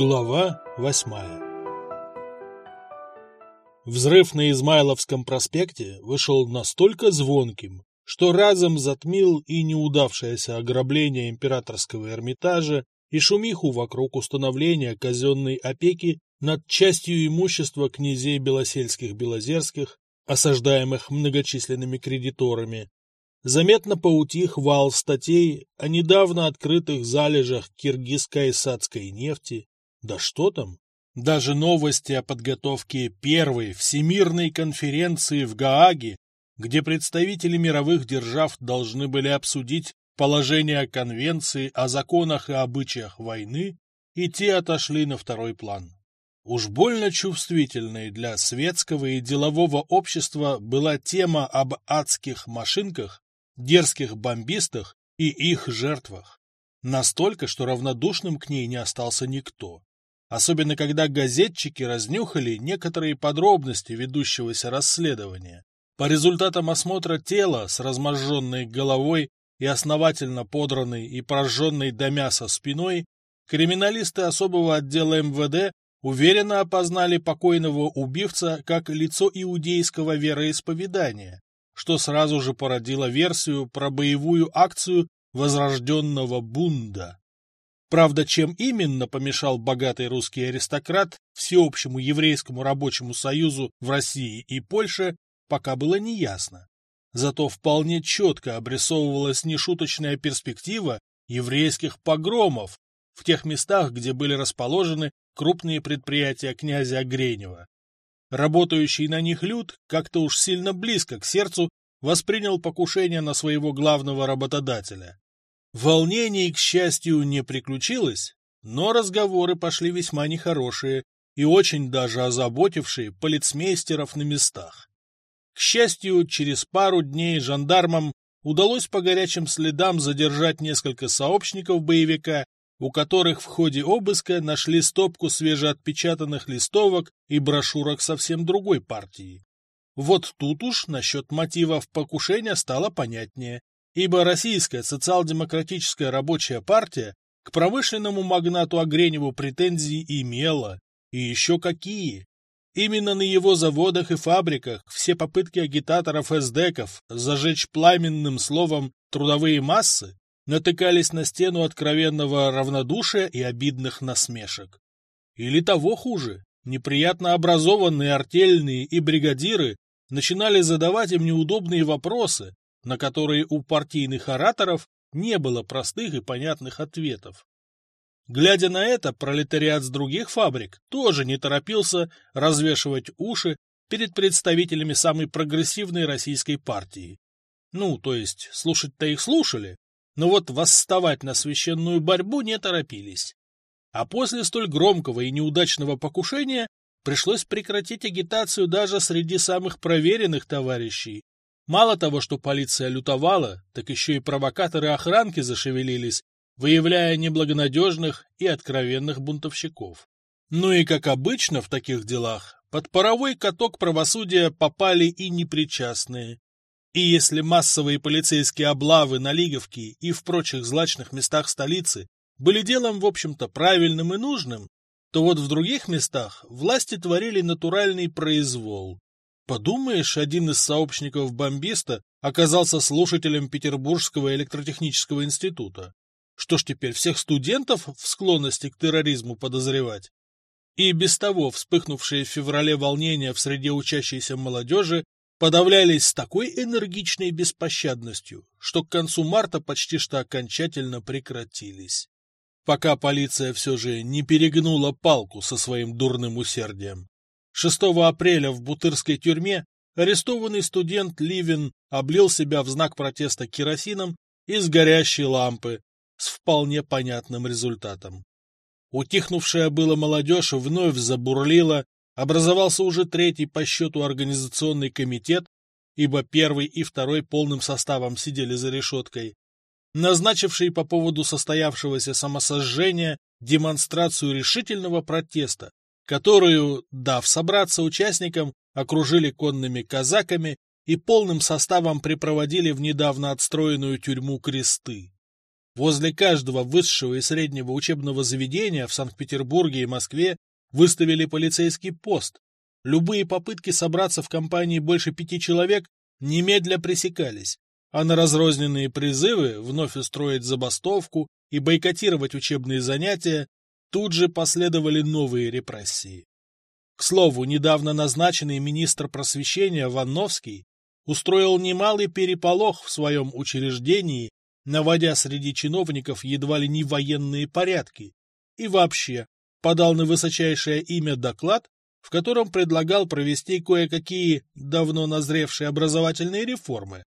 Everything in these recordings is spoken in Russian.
Глава восьмая Взрыв на Измайловском проспекте вышел настолько звонким, что разом затмил и неудавшееся ограбление императорского Эрмитажа, и шумиху вокруг установления казенной опеки над частью имущества князей Белосельских-Белозерских, осаждаемых многочисленными кредиторами. Заметно поутих вал статей о недавно открытых залежах киргизско-исадской нефти, да что там? Даже новости о подготовке первой Всемирной конференции в Гааге, где представители мировых держав должны были обсудить положение Конвенции о законах и обычаях войны, и те отошли на второй план. Уж больно чувствительной для светского и делового общества была тема об адских машинках, дерзких бомбистах и их жертвах. Настолько, что равнодушным к ней не остался никто особенно когда газетчики разнюхали некоторые подробности ведущегося расследования. По результатам осмотра тела с разможженной головой и основательно подранной и прожженной до мяса спиной, криминалисты особого отдела МВД уверенно опознали покойного убивца как лицо иудейского вероисповедания, что сразу же породило версию про боевую акцию возрожденного Бунда. Правда, чем именно помешал богатый русский аристократ всеобщему еврейскому рабочему союзу в России и Польше, пока было неясно. Зато вполне четко обрисовывалась нешуточная перспектива еврейских погромов в тех местах, где были расположены крупные предприятия князя Гренева. Работающий на них люд как-то уж сильно близко к сердцу воспринял покушение на своего главного работодателя. Волнений, к счастью, не приключилось, но разговоры пошли весьма нехорошие и очень даже озаботившие полицмейстеров на местах. К счастью, через пару дней жандармам удалось по горячим следам задержать несколько сообщников боевика, у которых в ходе обыска нашли стопку свежеотпечатанных листовок и брошюрок совсем другой партии. Вот тут уж насчет мотивов покушения стало понятнее, ибо Российская социал-демократическая рабочая партия к промышленному магнату Огреневу претензии имела, и еще какие. Именно на его заводах и фабриках все попытки агитаторов-эсдеков зажечь пламенным словом трудовые массы натыкались на стену откровенного равнодушия и обидных насмешек. Или того хуже, неприятно образованные артельные и бригадиры начинали задавать им неудобные вопросы, на которые у партийных ораторов не было простых и понятных ответов. Глядя на это, пролетариат с других фабрик тоже не торопился развешивать уши перед представителями самой прогрессивной российской партии. Ну, то есть, слушать-то их слушали, но вот восставать на священную борьбу не торопились. А после столь громкого и неудачного покушения пришлось прекратить агитацию даже среди самых проверенных товарищей, Мало того, что полиция лютовала, так еще и провокаторы охранки зашевелились, выявляя неблагонадежных и откровенных бунтовщиков. Ну и, как обычно в таких делах, под паровой каток правосудия попали и непричастные. И если массовые полицейские облавы на Лиговке и в прочих злачных местах столицы были делом, в общем-то, правильным и нужным, то вот в других местах власти творили натуральный произвол. Подумаешь, один из сообщников бомбиста оказался слушателем Петербургского электротехнического института. Что ж теперь, всех студентов в склонности к терроризму подозревать? И без того вспыхнувшие в феврале волнения в среде учащейся молодежи подавлялись с такой энергичной беспощадностью, что к концу марта почти что окончательно прекратились. Пока полиция все же не перегнула палку со своим дурным усердием. 6 апреля в Бутырской тюрьме арестованный студент Ливин облил себя в знак протеста керосином из горящей лампы с вполне понятным результатом. Утихнувшая была молодежь вновь забурлила, образовался уже третий по счету организационный комитет, ибо первый и второй полным составом сидели за решеткой, назначивший по поводу состоявшегося самосожжения демонстрацию решительного протеста которую, дав собраться участникам, окружили конными казаками и полным составом припроводили в недавно отстроенную тюрьму Кресты. Возле каждого высшего и среднего учебного заведения в Санкт-Петербурге и Москве выставили полицейский пост. Любые попытки собраться в компании больше пяти человек немедля пресекались, а на разрозненные призывы вновь устроить забастовку и бойкотировать учебные занятия тут же последовали новые репрессии. К слову, недавно назначенный министр просвещения Ванновский устроил немалый переполох в своем учреждении, наводя среди чиновников едва ли не военные порядки, и вообще подал на высочайшее имя доклад, в котором предлагал провести кое-какие давно назревшие образовательные реформы.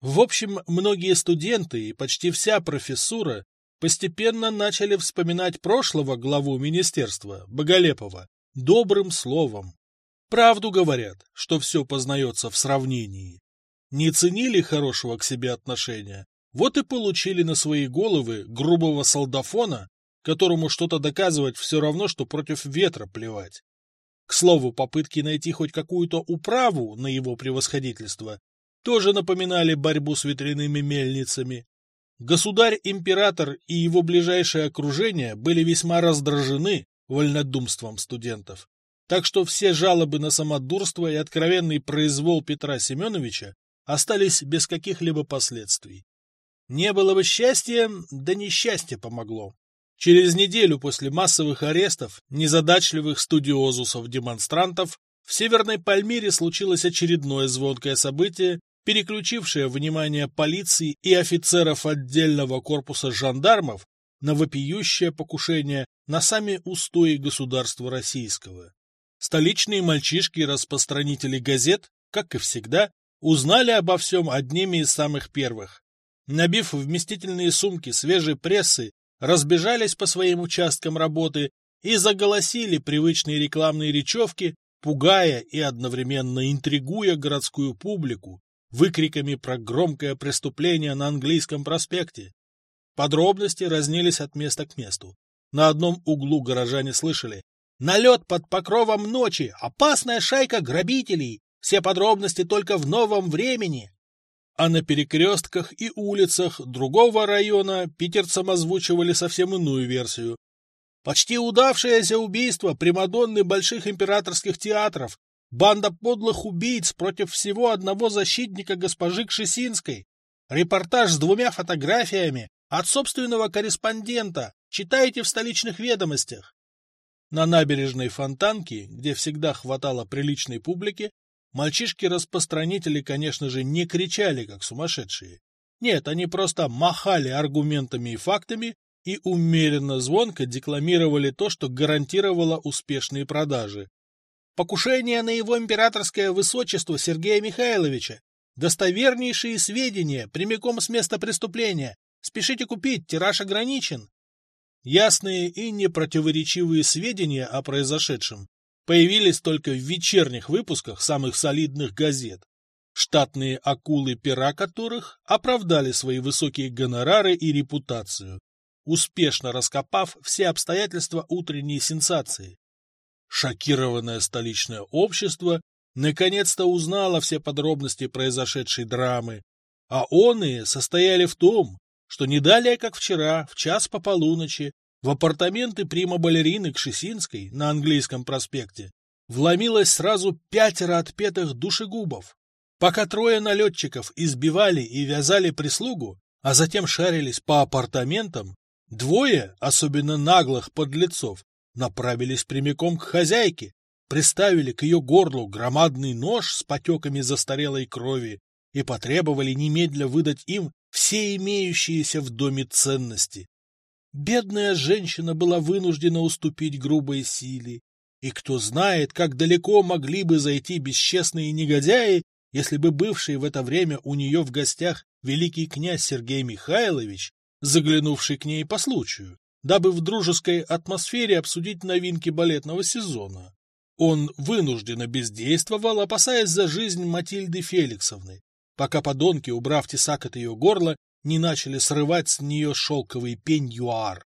В общем, многие студенты и почти вся профессура постепенно начали вспоминать прошлого главу министерства, Боголепова, добрым словом. Правду говорят, что все познается в сравнении. Не ценили хорошего к себе отношения, вот и получили на свои головы грубого солдафона, которому что-то доказывать все равно, что против ветра плевать. К слову, попытки найти хоть какую-то управу на его превосходительство тоже напоминали борьбу с ветряными мельницами. Государь-император и его ближайшее окружение были весьма раздражены вольнодумством студентов, так что все жалобы на самодурство и откровенный произвол Петра Семеновича остались без каких-либо последствий. Не было бы счастья, да несчастье помогло. Через неделю после массовых арестов незадачливых студиозусов-демонстрантов в Северной Пальмире случилось очередное звонкое событие, переключившее внимание полиции и офицеров отдельного корпуса жандармов на вопиющее покушение на сами устои государства российского. Столичные мальчишки-распространители газет, как и всегда, узнали обо всем одними из самых первых. Набив вместительные сумки свежей прессы, разбежались по своим участкам работы и заголосили привычные рекламные речевки, пугая и одновременно интригуя городскую публику выкриками про громкое преступление на английском проспекте. Подробности разнились от места к месту. На одном углу горожане слышали «Налет под покровом ночи! Опасная шайка грабителей! Все подробности только в новом времени!» А на перекрестках и улицах другого района питерцам озвучивали совсем иную версию. Почти удавшееся убийство Примадонны больших императорских театров, банда подлых убийц против всего одного защитника госпожи Кшесинской, репортаж с двумя фотографиями, от собственного корреспондента. Читайте в столичных ведомостях. На набережной Фонтанки, где всегда хватало приличной публики, мальчишки-распространители, конечно же, не кричали, как сумасшедшие. Нет, они просто махали аргументами и фактами и умеренно звонко декламировали то, что гарантировало успешные продажи. Покушение на его императорское высочество Сергея Михайловича. Достовернейшие сведения прямиком с места преступления. Спешите купить, тираж ограничен. Ясные и непротиворечивые сведения о произошедшем появились только в вечерних выпусках самых солидных газет, штатные акулы пера которых оправдали свои высокие гонорары и репутацию, успешно раскопав все обстоятельства утренней сенсации. Шокированное столичное общество наконец-то узнало все подробности произошедшей драмы, а оные состояли в том, что не далее, как вчера, в час по полуночи, в апартаменты прима-балерины Кшесинской на английском проспекте вломилось сразу пятеро отпетых душегубов. Пока трое налетчиков избивали и вязали прислугу, а затем шарились по апартаментам, двое, особенно наглых подлецов, направились прямиком к хозяйке, приставили к ее горлу громадный нож с потеками застарелой крови и потребовали немедля выдать им все имеющиеся в доме ценности. Бедная женщина была вынуждена уступить грубой силе, и кто знает, как далеко могли бы зайти бесчестные негодяи, если бы бывший в это время у нее в гостях великий князь Сергей Михайлович, заглянувший к ней по случаю, дабы в дружеской атмосфере обсудить новинки балетного сезона. Он вынужденно бездействовал, опасаясь за жизнь Матильды Феликсовны, пока подонки, убрав тесак от ее горла, не начали срывать с нее шелковый пень-юар.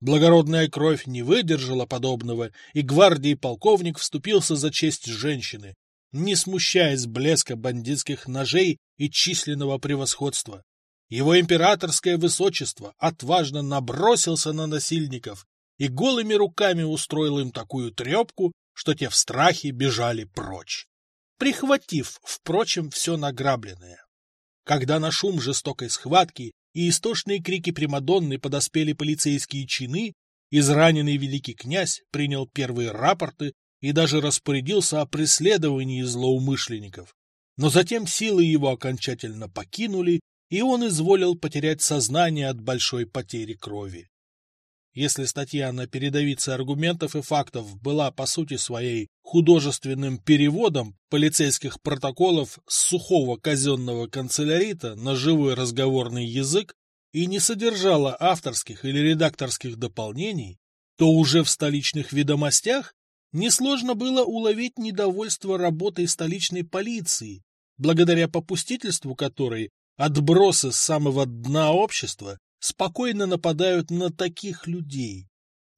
Благородная кровь не выдержала подобного, и гвардии полковник вступился за честь женщины, не смущаясь блеска бандитских ножей и численного превосходства. Его императорское высочество отважно набросился на насильников и голыми руками устроил им такую трепку, что те в страхе бежали прочь, прихватив, впрочем, все награбленное. Когда на шум жестокой схватки и истошные крики Примадонны подоспели полицейские чины, израненный великий князь принял первые рапорты и даже распорядился о преследовании злоумышленников. Но затем силы его окончательно покинули, и он изволил потерять сознание от большой потери крови. Если статья на передовице аргументов и фактов была по сути своей художественным переводом полицейских протоколов с сухого казенного канцелярита на живой разговорный язык и не содержала авторских или редакторских дополнений, то уже в столичных ведомостях несложно было уловить недовольство работой столичной полиции, благодаря попустительству которой отбросы с самого дна общества спокойно нападают на таких людей.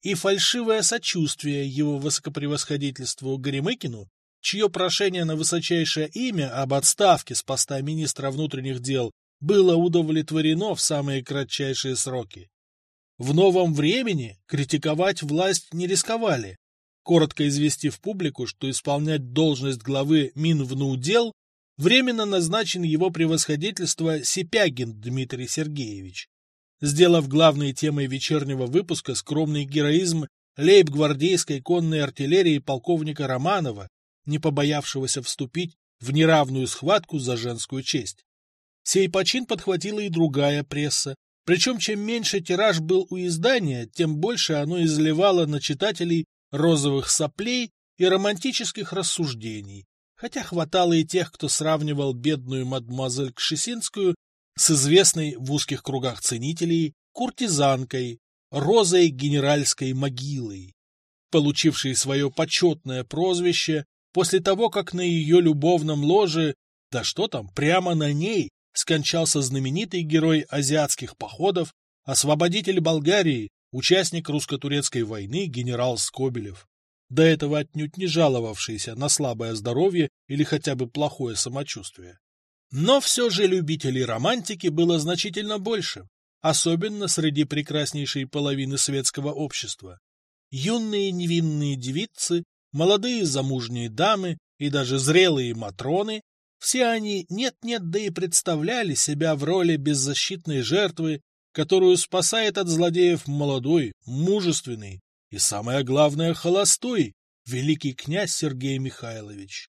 И фальшивое сочувствие его высокопревосходительству Горемыкину, чье прошение на высочайшее имя об отставке с поста министра внутренних дел было удовлетворено в самые кратчайшие сроки. В новом времени критиковать власть не рисковали, коротко известив публику, что исполнять должность главы Минвнудел временно назначен его превосходительство Сипягин Дмитрий Сергеевич сделав главной темой вечернего выпуска скромный героизм лейб-гвардейской конной артиллерии полковника Романова, не побоявшегося вступить в неравную схватку за женскую честь. Сей почин подхватила и другая пресса, причем чем меньше тираж был у издания, тем больше оно изливало на читателей розовых соплей и романтических рассуждений, хотя хватало и тех, кто сравнивал бедную мадемуазель Кшесинскую с известной в узких кругах ценителей куртизанкой, розой генеральской могилой, получившей свое почетное прозвище после того, как на ее любовном ложе, да что там, прямо на ней, скончался знаменитый герой азиатских походов, освободитель Болгарии, участник русско-турецкой войны генерал Скобелев, до этого отнюдь не жаловавшийся на слабое здоровье или хотя бы плохое самочувствие. Но все же любителей романтики было значительно больше, особенно среди прекраснейшей половины светского общества. Юные невинные девицы, молодые замужние дамы и даже зрелые матроны, все они нет-нет, да и представляли себя в роли беззащитной жертвы, которую спасает от злодеев молодой, мужественный и, самое главное, холостой великий князь Сергей Михайлович.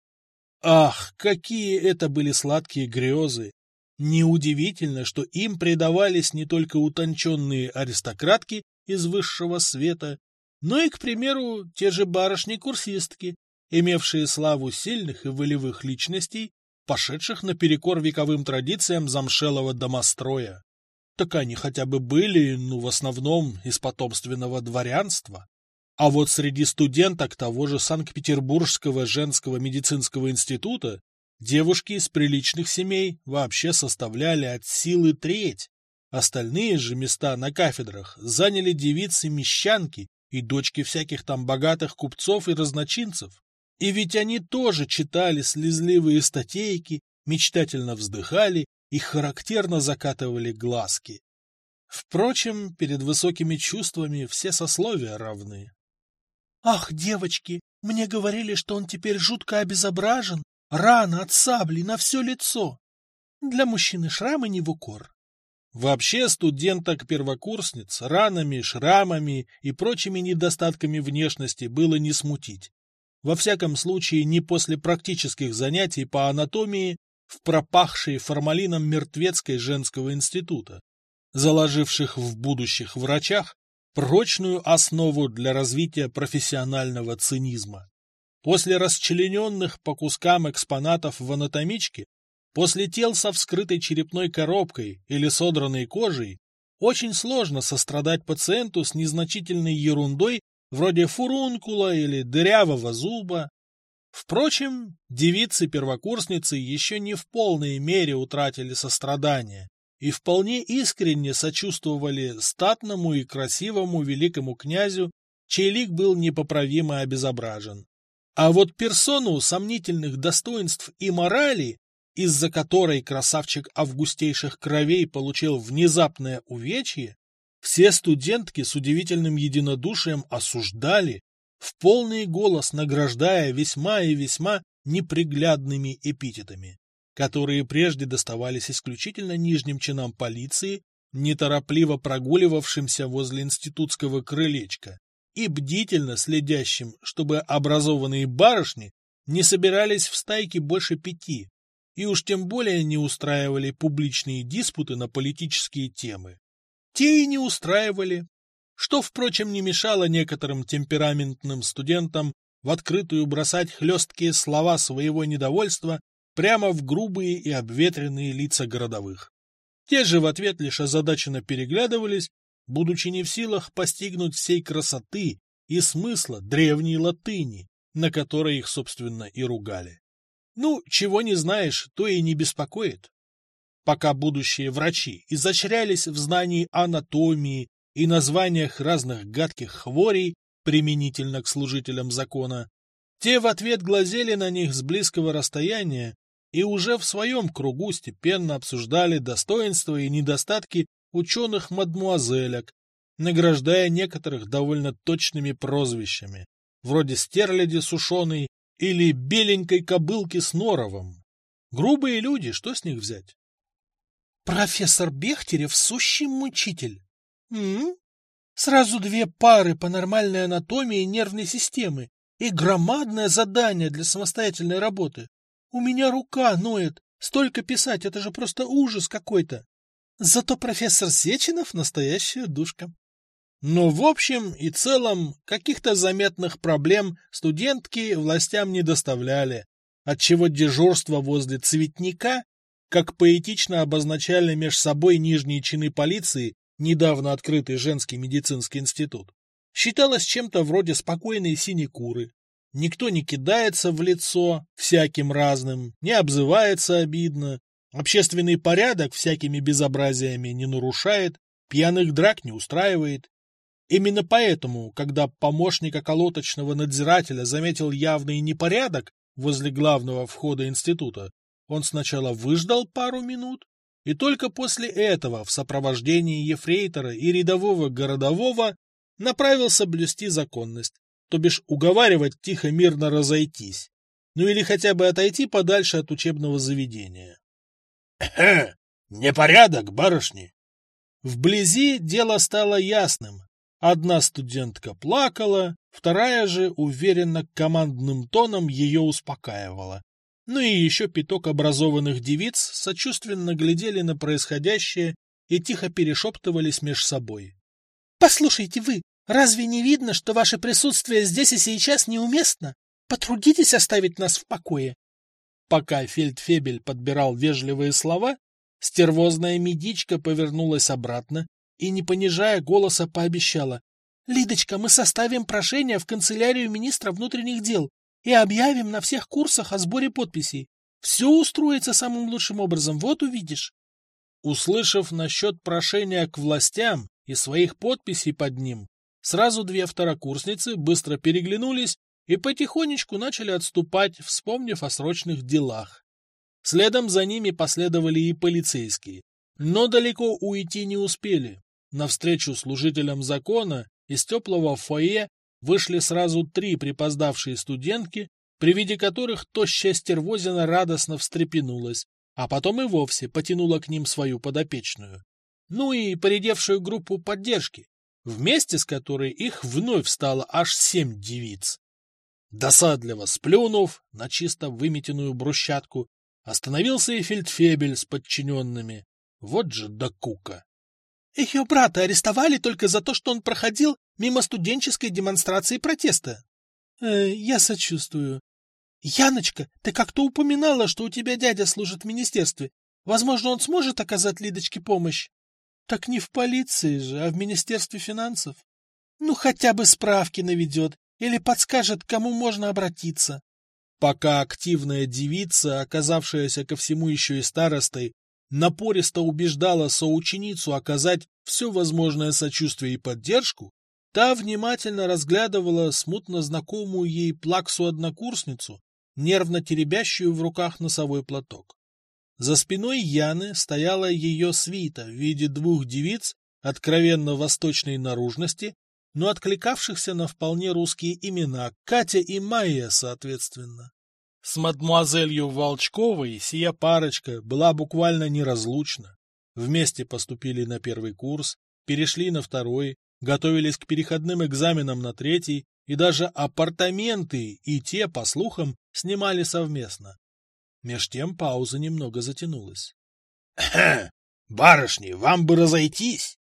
Ах, какие это были сладкие грезы! Неудивительно, что им предавались не только утонченные аристократки из высшего света, но и, к примеру, те же барышни-курсистки, имевшие славу сильных и волевых личностей, пошедших наперекор вековым традициям замшелого домостроя. Так они хотя бы были, ну, в основном, из потомственного дворянства. А вот среди студенток того же Санкт-Петербургского женского медицинского института девушки из приличных семей вообще составляли от силы треть. Остальные же места на кафедрах заняли девицы-мещанки и дочки всяких там богатых купцов и разночинцев. И ведь они тоже читали слезливые статейки, мечтательно вздыхали и характерно закатывали глазки. Впрочем, перед высокими чувствами все сословия равны. «Ах, девочки, мне говорили, что он теперь жутко обезображен, рана от сабли на все лицо. Для мужчины шрамы не в укор». Вообще студенток-первокурсниц ранами, шрамами и прочими недостатками внешности было не смутить. Во всяком случае, не после практических занятий по анатомии в пропахшей формалином мертвецкой женского института, заложивших в будущих врачах прочную основу для развития профессионального цинизма. После расчлененных по кускам экспонатов в анатомичке, после тел со вскрытой черепной коробкой или содранной кожей, очень сложно сострадать пациенту с незначительной ерундой вроде фурункула или дырявого зуба. Впрочем, девицы-первокурсницы еще не в полной мере утратили сострадание и вполне искренне сочувствовали статному и красивому великому князю, чей лик был непоправимо обезображен. А вот персону сомнительных достоинств и морали из-за которой красавчик августейших кровей получил внезапное увечье, все студентки с удивительным единодушием осуждали, в полный голос награждая весьма и весьма неприглядными эпитетами, которые прежде доставались исключительно нижним чинам полиции, неторопливо прогуливавшимся возле институтского крылечка и бдительно следящим, чтобы образованные барышни не собирались в стайке больше пяти, и уж тем более не устраивали публичные диспуты на политические темы. Те и не устраивали, что, впрочем, не мешало некоторым темпераментным студентам в открытую бросать хлесткие слова своего недовольства прямо в грубые и обветренные лица городовых. Те же в ответ лишь озадаченно переглядывались, будучи не в силах постигнуть всей красоты и смысла древней латыни, на которой их, собственно, и ругали. Ну, чего не знаешь, то и не беспокоит. Пока будущие врачи изощрялись в знании анатомии и названиях разных гадких хворей, применительно к служителям закона, те в ответ глазели на них с близкого расстояния и уже в своем кругу степенно обсуждали достоинства и недостатки ученых-мадмуазелек, награждая некоторых довольно точными прозвищами, вроде стерляди сушеной или беленькой кобылки с норовом. Грубые люди, что с них взять? Профессор Бехтерев — сущий мучитель. М? Сразу две пары по нормальной анатомии нервной системы и громадное задание для самостоятельной работы. У меня рука ноет. Столько писать, это же просто ужас какой-то. Зато профессор Сеченов — настоящая душка. Но в общем и целом каких-то заметных проблем студентки властям не доставляли, отчего дежурство возле цветника, как поэтично обозначали меж собой нижние чины полиции, недавно открытый женский медицинский институт, считалось чем-то вроде спокойной синекуры. Никто не кидается в лицо всяким разным, не обзывается обидно, общественный порядок всякими безобразиями не нарушает, пьяных драк не устраивает, Именно поэтому, когда помощник околоточного надзирателя заметил явный непорядок возле главного входа института, он сначала выждал пару минут, и только после этого в сопровождении ефрейтора и рядового городового направился блюсти законность, то бишь уговаривать тихо-мирно разойтись, ну или хотя бы отойти подальше от учебного заведения. — Непорядок, барышни! Вблизи дело стало ясным, Одна студентка плакала, вторая же уверенно командным тоном ее успокаивала. Ну и еще пяток образованных девиц сочувственно глядели на происходящее и тихо перешептывались меж собой. — Послушайте вы, разве не видно, что ваше присутствие здесь и сейчас неуместно? Потрудитесь оставить нас в покое. Пока фельдфебель подбирал вежливые слова, стервозная медичка повернулась обратно и, не понижая голоса, пообещала. — Лидочка, мы составим прошение в канцелярию министра внутренних дел и объявим на всех курсах о сборе подписей. Все устроится самым лучшим образом, вот увидишь. Услышав насчет прошения к властям и своих подписей под ним, сразу две второкурсницы быстро переглянулись и потихонечку начали отступать, вспомнив о срочных делах. Следом за ними последовали и полицейские, но далеко уйти не успели. Навстречу служителям закона из теплого фойе вышли сразу три припоздавшие студентки, при виде которых тощая стервозина радостно встрепенулась, а потом и вовсе потянула к ним свою подопечную. Ну и поредевшую группу поддержки, вместе с которой их вновь стало аж семь девиц. Досадливо сплюнув на чисто выметенную брусчатку, остановился и фельдфебель с подчиненными. Вот же докука! Ее брата арестовали только за то, что он проходил мимо студенческой демонстрации протеста. Э, я сочувствую. Яночка, ты как-то упоминала, что у тебя дядя служит в министерстве. Возможно, он сможет оказать Лидочке помощь. Так не в полиции же, а в Министерстве финансов. Ну, хотя бы справки наведет или подскажет, кому можно обратиться. Пока активная девица, оказавшаяся ко всему еще и старостой, напористо убеждала соученицу оказать все возможное сочувствие и поддержку, та внимательно разглядывала смутно знакомую ей плаксу-однокурсницу, нервно теребящую в руках носовой платок. За спиной Яны стояла ее свита в виде двух девиц откровенно восточной наружности, но откликавшихся на вполне русские имена Катя и Майя, соответственно. С мадмуазелью Волчковой сия парочка была буквально неразлучна. Вместе поступили на первый курс, перешли на второй, готовились к переходным экзаменам на третий, и даже апартаменты и те, по слухам, снимали совместно. Меж тем пауза немного затянулась. — Барышни, вам бы разойтись!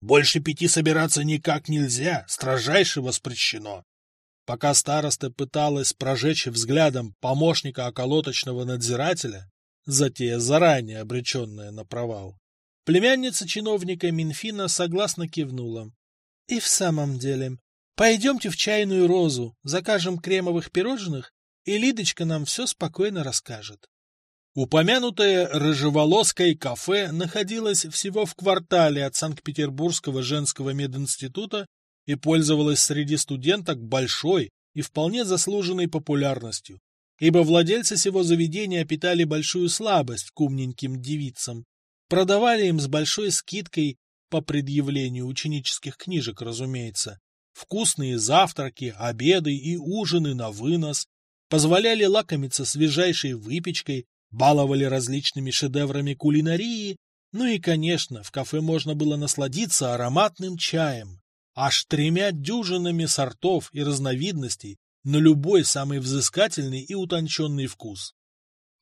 Больше пяти собираться никак нельзя, строжайше воспрещено. Пока староста пыталась прожечь взглядом помощника околоточного надзирателя, затея заранее обреченная на провал, племянница чиновника Минфина согласно кивнула. — И в самом деле, пойдемте в чайную розу, закажем кремовых пирожных и Лидочка нам все спокойно расскажет. Упомянутое рыжеволоское кафе находилось всего в квартале от Санкт-Петербургского женского мединститута и пользовалось среди студенток большой и вполне заслуженной популярностью, ибо владельцы сего заведения питали большую слабость к умненьким девицам, продавали им с большой скидкой, по предъявлению ученических книжек, разумеется, вкусные завтраки, обеды и ужины на вынос, позволяли лакомиться свежайшей выпечкой, баловали различными шедеврами кулинарии, ну и, конечно, в кафе можно было насладиться ароматным чаем, аж тремя дюжинами сортов и разновидностей на любой самый взыскательный и утонченный вкус.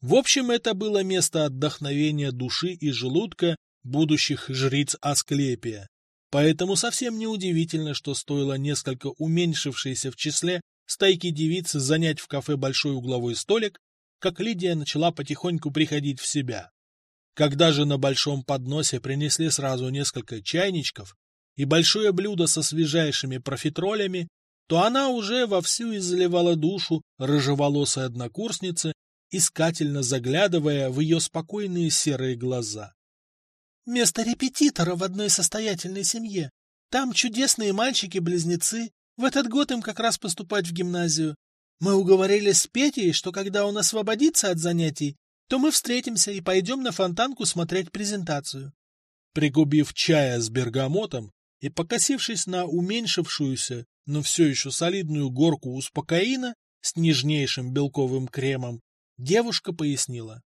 В общем, это было место отдохновения души и желудка будущих жриц Асклепия. Поэтому совсем неудивительно, что стоило несколько уменьшившейся в числе стайки девиц занять в кафе большой угловой столик, как Лидия начала потихоньку приходить в себя. Когда же на большом подносе принесли сразу несколько чайничков и большое блюдо со свежайшими профитролями, то она уже вовсю изливала душу рыжеволосой однокурсницы, искательно заглядывая в ее спокойные серые глаза. «Место репетитора в одной состоятельной семье. Там чудесные мальчики-близнецы, в этот год им как раз поступать в гимназию. Мы уговорились с Петей, что когда он освободится от занятий, то мы встретимся и пойдем на фонтанку смотреть презентацию. Пригубив чая с бергамотом и покосившись на уменьшившуюся, но все еще солидную горку успокоина с нежнейшим белковым кремом, девушка пояснила.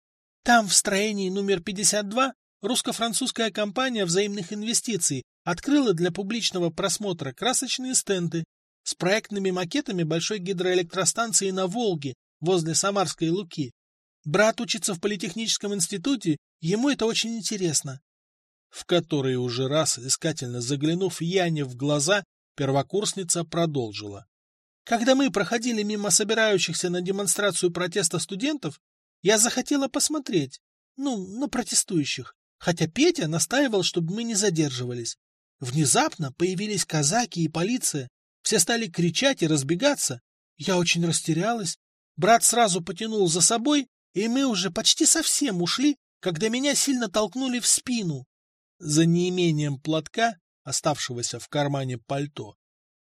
Там в строении номер 52 русско-французская компания взаимных инвестиций открыла для публичного просмотра красочные стенды с проектными макетами большой гидроэлектростанции на Волге возле Самарской Луки. Брат учится в политехническом институте, ему это очень интересно. В который уже раз, искательно заглянув Яне в глаза, первокурсница продолжила. Когда мы проходили мимо собирающихся на демонстрацию протеста студентов, я захотела посмотреть, ну, на протестующих, хотя Петя настаивал, чтобы мы не задерживались. Внезапно появились казаки и полиция, все стали кричать и разбегаться. Я очень растерялась. Брат сразу потянул за собой, и мы уже почти совсем ушли, когда меня сильно толкнули в спину. За неимением платка, оставшегося в кармане пальто,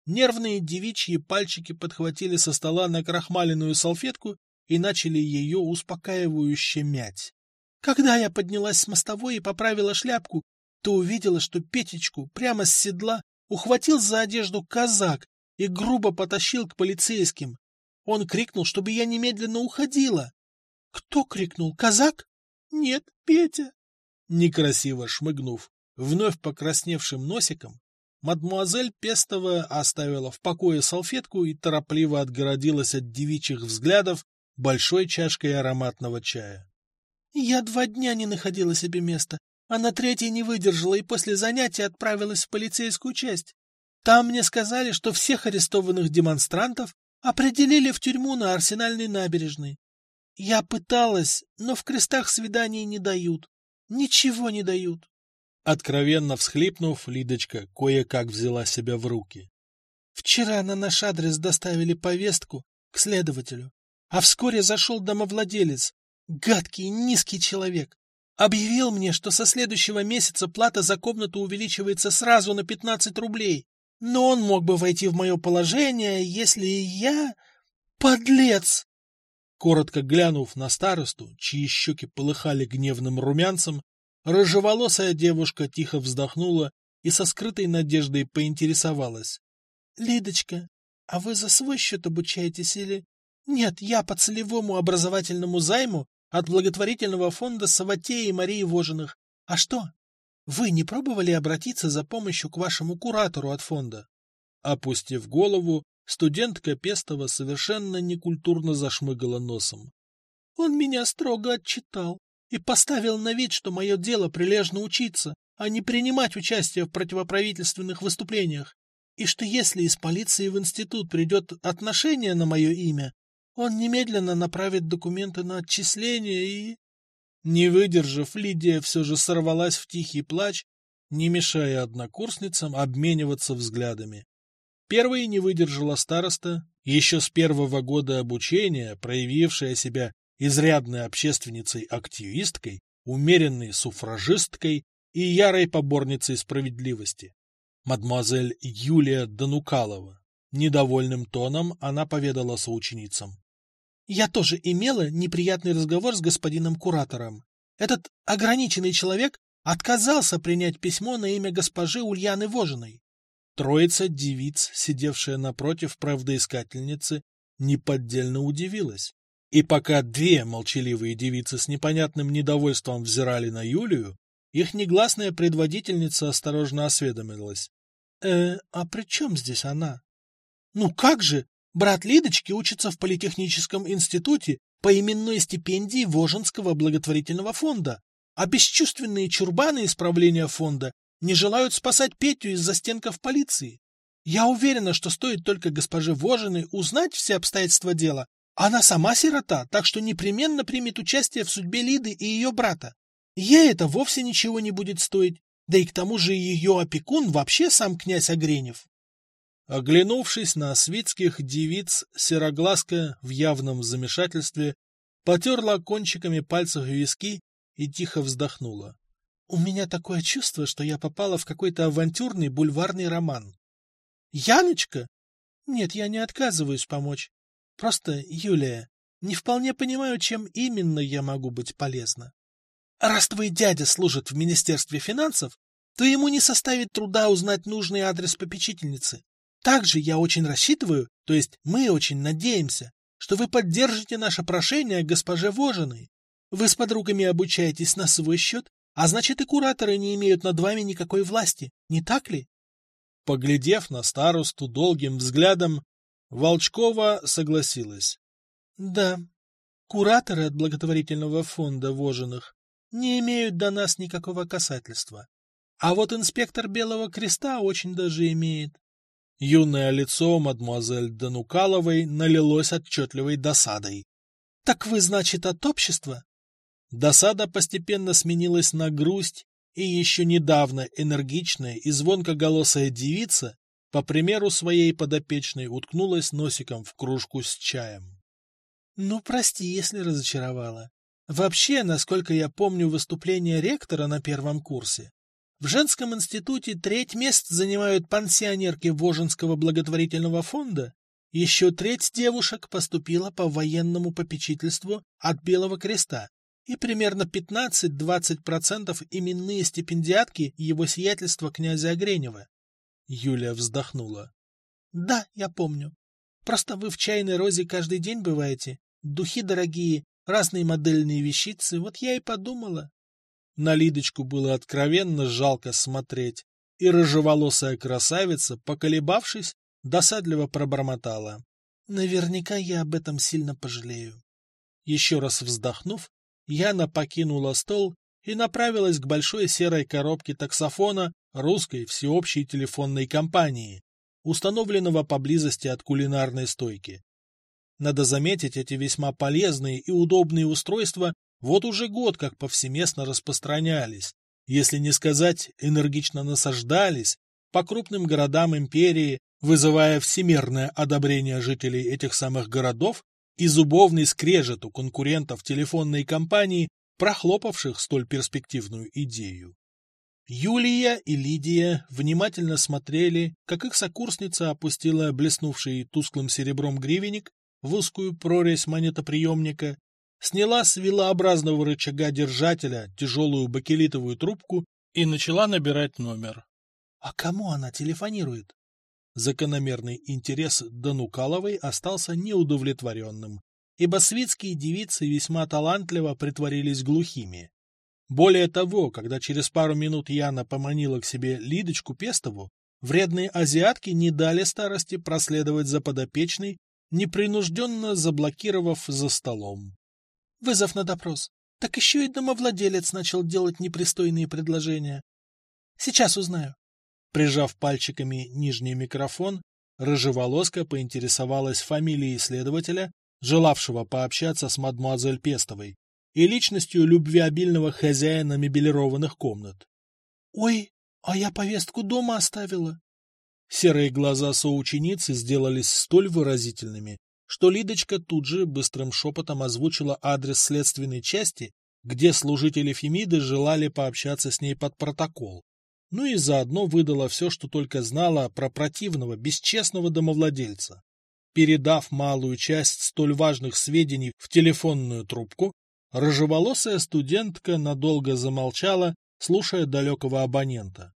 нервные девичьи пальчики подхватили со стола накрахмаленную салфетку и начали ее успокаивающе мять. Когда я поднялась с мостовой и поправила шляпку, то увидела, что Петечку прямо с седла ухватил за одежду казак и грубо потащил к полицейским. Он крикнул, чтобы я немедленно уходила. Кто крикнул? Казак? Нет, Петя. Некрасиво шмыгнув, вновь покрасневшим носиком, мадмуазель Пестова оставила в покое салфетку и торопливо отгородилась от девичьих взглядов большой чашкой ароматного чая. Я два дня не находила себе места, а на третий не выдержала и после занятия отправилась в полицейскую часть. Там мне сказали, что всех арестованных демонстрантов определили в тюрьму на Арсенальной набережной. Я пыталась, но в крестах свиданий не дают. Ничего не дают. Откровенно всхлипнув, Лидочка кое-как взяла себя в руки. Вчера на наш адрес доставили повестку к следователю, а вскоре зашел домовладелец, гадкий низкий человек. Объявил мне, что со следующего месяца плата за комнату увеличивается сразу на 15 рублей. Но он мог бы войти в мое положение, если я... Подлец! Коротко глянув на старосту, чьи щеки полыхали гневным румянцем, рыжеволосая девушка тихо вздохнула и со скрытой надеждой поинтересовалась. — Лидочка, а вы за свой счет обучаетесь или... Нет, я по целевому образовательному займу от благотворительного фонда Саватеи и Марии Вожиных. А что? Вы не пробовали обратиться за помощью к вашему куратору от фонда? Опустив голову, студентка Пестова совершенно некультурно зашмыгала носом. Он меня строго отчитал и поставил на вид, что мое дело прилежно учиться, а не принимать участие в противоправительственных выступлениях, и что если из полиции в институт придет отношение на мое имя, он немедленно направит документы на отчисление и... Не выдержав, Лидия все же сорвалась в тихий плач, не мешая однокурсницам обмениваться взглядами. Первой не выдержала староста, еще с первого года обучения, проявившая себя изрядной общественницей-активисткой, умеренной суфражисткой и ярой поборницей справедливости. Мадемуазель Юлия Данукалова. Недовольным тоном она поведала соученицам. Я тоже имела неприятный разговор с господином куратором. Этот ограниченный человек отказался принять письмо на имя госпожи Ульяны Вожиной. Троица девиц, сидевшая напротив правдоискательницы, неподдельно удивилась. И пока две молчаливые девицы с непонятным недовольством взирали на Юлию, их негласная предводительница осторожно осведомилась. «Э, а при чем здесь она?» «Ну как же, Брат Лидочки учится в Политехническом институте по именной стипендии Воженского благотворительного фонда, а бесчувственные чурбаны исправления фонда не желают спасать Петю из застенков полиции. Я уверена, что стоит только госпоже Вожиной узнать все обстоятельства дела. Она сама сирота, так что непременно примет участие в судьбе Лиды и ее брата. Ей это вовсе ничего не будет стоить, да и к тому же ее опекун вообще сам князь Огренев. Оглянувшись на свитских девиц, сероглазка в явном замешательстве потерла кончиками пальцев виски и тихо вздохнула. — У меня такое чувство, что я попала в какой-то авантюрный бульварный роман. — Яночка? Нет, я не отказываюсь помочь. Просто, Юлия, не вполне понимаю, чем именно я могу быть полезна. Раз твой дядя служит в Министерстве финансов, то ему не составит труда узнать нужный адрес попечительницы. Также я очень рассчитываю, то есть мы очень надеемся, что вы поддержите наше прошение госпоже Вожиной. Вы с подругами обучаетесь на свой счет, а значит и кураторы не имеют над вами никакой власти, не так ли? Поглядев на старосту долгим взглядом, Волчкова согласилась. Да, кураторы от благотворительного фонда Вожиных не имеют до нас никакого касательства. А вот инспектор Белого Креста очень даже имеет. Юное лицо мадемуазель Данукаловой налилось отчетливой досадой. — Так вы, значит, от общества? Досада постепенно сменилась на грусть, и еще недавно энергичная и звонкоголосая девица, по примеру своей подопечной, уткнулась носиком в кружку с чаем. — Ну, прости, если разочаровала. Вообще, насколько я помню выступление ректора на первом курсе, в женском институте треть мест занимают пансионерки Воженского благотворительного фонда. Еще треть девушек поступила по военному попечительству от Белого Креста. И примерно 15-20% именные стипендиатки его сиятельства князя Огренева. Юлия вздохнула. Да, я помню. Просто вы в чайной розе каждый день бываете. Духи дорогие, разные модельные вещицы. Вот я и подумала. На Лидочку было откровенно жалко смотреть, и рыжеволосая красавица, поколебавшись, досадливо пробормотала. Наверняка я об этом сильно пожалею. Еще раз вздохнув, Яна покинула стол и направилась к большой серой коробке таксофона русской всеобщей телефонной компании, установленного поблизости от кулинарной стойки. Надо заметить, эти весьма полезные и удобные устройства вот уже год как повсеместно распространялись, если не сказать энергично насаждались, по крупным городам империи, вызывая всемирное одобрение жителей этих самых городов и зубовный скрежет у конкурентов телефонной компании, прохлопавших столь перспективную идею. Юлия и Лидия внимательно смотрели, как их сокурсница опустила блеснувший тусклым серебром гривенник в узкую прорезь монетоприемника, сняла с вилообразного рычага держателя тяжелую бакелитовую трубку и начала набирать номер. — А кому она телефонирует? Закономерный интерес Данукаловой остался неудовлетворенным, ибо свитские девицы весьма талантливо притворились глухими. Более того, когда через пару минут Яна поманила к себе Лидочку Пестову, вредные азиатки не дали старости проследовать за подопечной, непринужденно заблокировав за столом. Вызов на допрос. Так еще и домовладелец начал делать непристойные предложения. Сейчас узнаю. Прижав пальчиками нижний микрофон, рыжеволоска поинтересовалась фамилией следователя, желавшего пообщаться с мадмуазель Пестовой, и личностью любвеобильного хозяина мебелированных комнат. — Ой, а я повестку дома оставила. Серые глаза соученицы сделались столь выразительными, что Лидочка тут же быстрым шепотом озвучила адрес следственной части, где служители Фемиды желали пообщаться с ней под протокол. Ну и заодно выдала все, что только знала про противного, бесчестного домовладельца. Передав малую часть столь важных сведений в телефонную трубку, Рыжеволосая студентка надолго замолчала, слушая далекого абонента.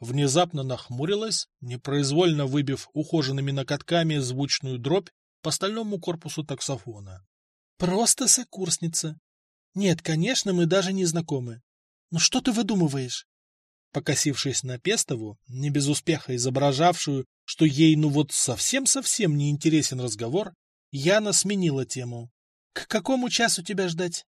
Внезапно нахмурилась, непроизвольно выбив ухоженными накатками звучную дробь по стальному корпусу таксофона. — Просто сокурсница. Нет, конечно, мы даже не знакомы. Ну что ты выдумываешь? Покосившись на Пестову, не без успеха изображавшую, что ей ну вот совсем-совсем не интересен разговор, Яна сменила тему. — К какому часу тебя ждать?